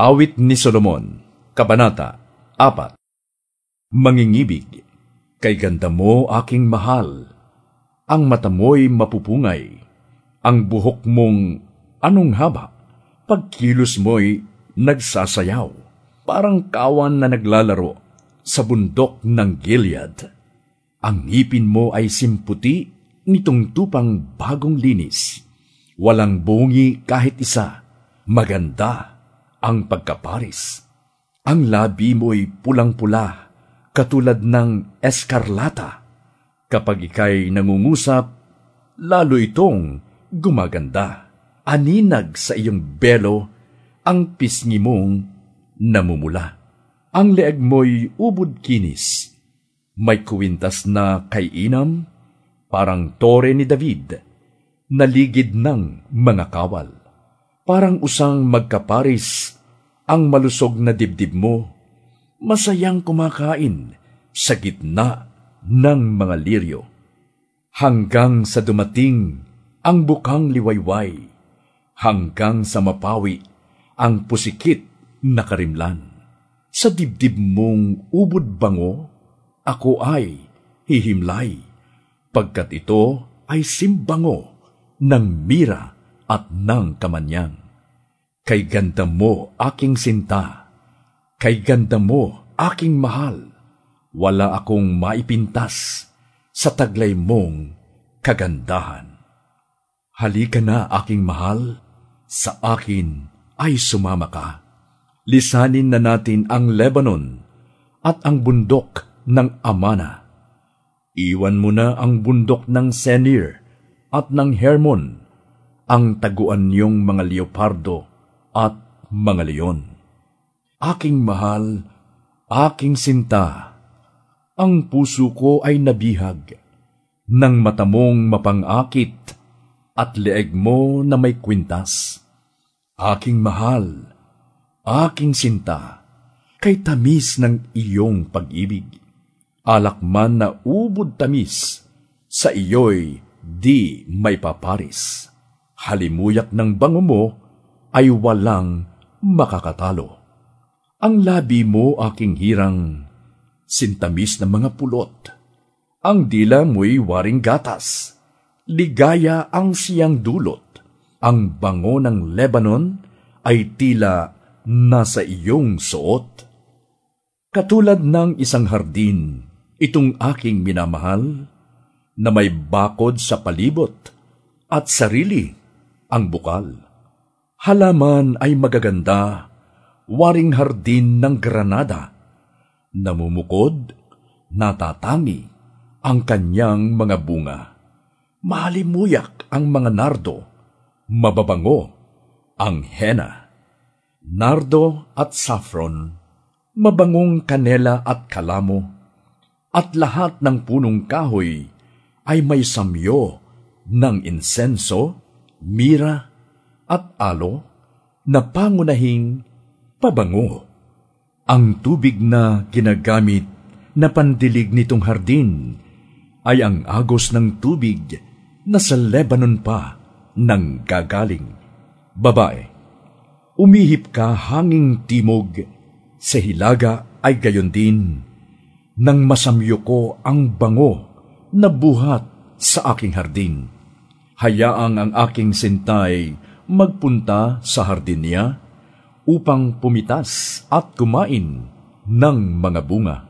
Awit ni Solomon, Kabanata 4 Mangingibig, kay ganda mo aking mahal, ang mata mo'y mapupungay, ang buhok mong anong haba, pagkilos mo'y nagsasayaw, parang kawan na naglalaro sa bundok ng Gilead. Ang ngipin mo ay simputi nitong tupang bagong linis. Walang bungi kahit isa. Maganda ang pagkaparis. Ang labi mo'y pulang-pula, katulad ng eskarlata. Kapag ikay nangungusap, lalo itong gumaganda. Aninag sa iyong belo ang pisngi mong namumula. Ang leeg mo'y ubod kinis. May kuwintas na kay inam, parang tore ni David, naligid ng mga kawal. Parang usang magkaparis ang malusog na dibdib mo, masayang kumakain sa gitna ng mga liryo. Hanggang sa dumating ang bukang liwayway, hanggang sa mapawi ang pusikit na karimlan. Sa dibdib mong ubod bango, ako ay hihimlay pagkat ito ay simbango ng mira at ng kamanyang. Kay ganda mo aking sinta, kay ganda mo aking mahal, wala akong maipintas sa taglay mong kagandahan. Halika na aking mahal, sa akin ay sumama ka. Lisanin na natin ang Lebanon at ang bundok ng Amana. Iwan mo na ang bundok ng Senir at ng Hermon, ang taguan niyong mga leopardo at mga leon. Aking mahal, aking sinta, ang puso ko ay nabihag ng mata mong mapangakit at leeg mo na may kwintas. Aking mahal, aking sinta, kay tamis ng iyong pag-ibig alak man na ubod tamis, sa iyo'y di may paparis. Halimuyak ng bango mo ay walang makakatalo. Ang labi mo aking hirang, sintamis ng mga pulot. Ang dila mo'y waring gatas, ligaya ang siyang dulot. Ang bango ng Lebanon ay tila nasa iyong suot. Katulad ng isang hardin, itong aking minamahal, na may bakod sa palibot at sarili ang bukal. Halaman ay magaganda, waring hardin ng granada, namumukod, natatangi ang kanyang mga bunga. Mahalimuyak ang mga nardo, mababango ang henna. Nardo at saffron, mabangong kanela at kalamo, at lahat ng punong kahoy ay may samyo ng insenso, mira, at alo na pangunahing pabango. Ang tubig na ginagamit na pandilig nitong hardin ay ang agos ng tubig na sa Lebanon pa nang gagaling. Babae, umihip ka hanging timog, sa hilaga ay gayon din nang masamyo ko ang bango na buhat sa aking hardin. Hayaang ang aking sintay magpunta sa hardin niya upang pumitas at kumain ng mga bunga.